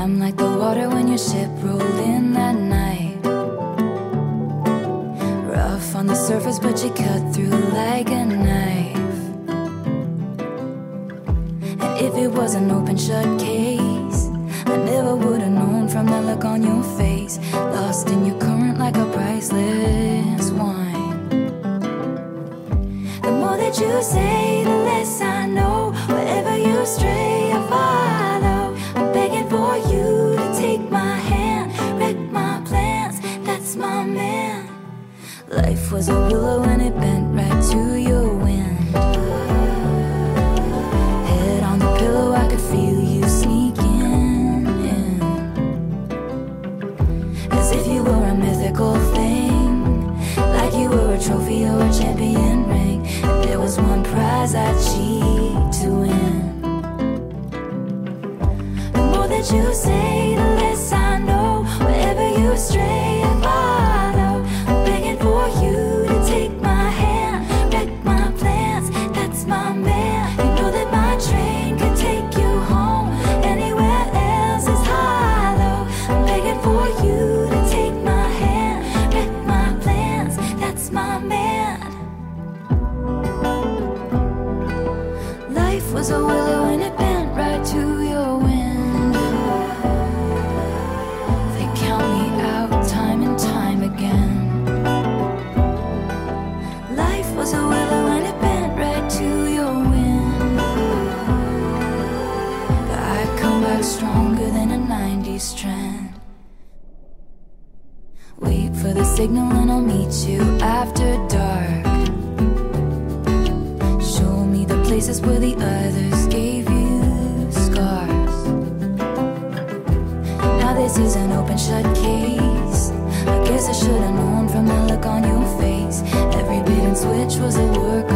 I'm like the water when your ship rolled in that night. Rough on the surface, but you cut through like a knife. And if it was an open shut case, I never would have known from the look on your face. Lost in your current like a priceless wine. The more that you say, the less I know. Wherever you stray, I follow. Life was a willow and it bent right to your wind. Head on the pillow, I could feel you sneaking in. As if you were a mythical thing, like you were a trophy or a champion ring. And there was one prize I'd cheat to win. The more that you say, And it bent right to your. They count me out time and time again. Life was a willow and it bent right to your. But I come back stronger than a 90s trend. Wait for the signal and I'll meet you after places where the others gave you scars. Now this is an open shut case. I guess I should have known from the look on your face. Every bait and switch was a work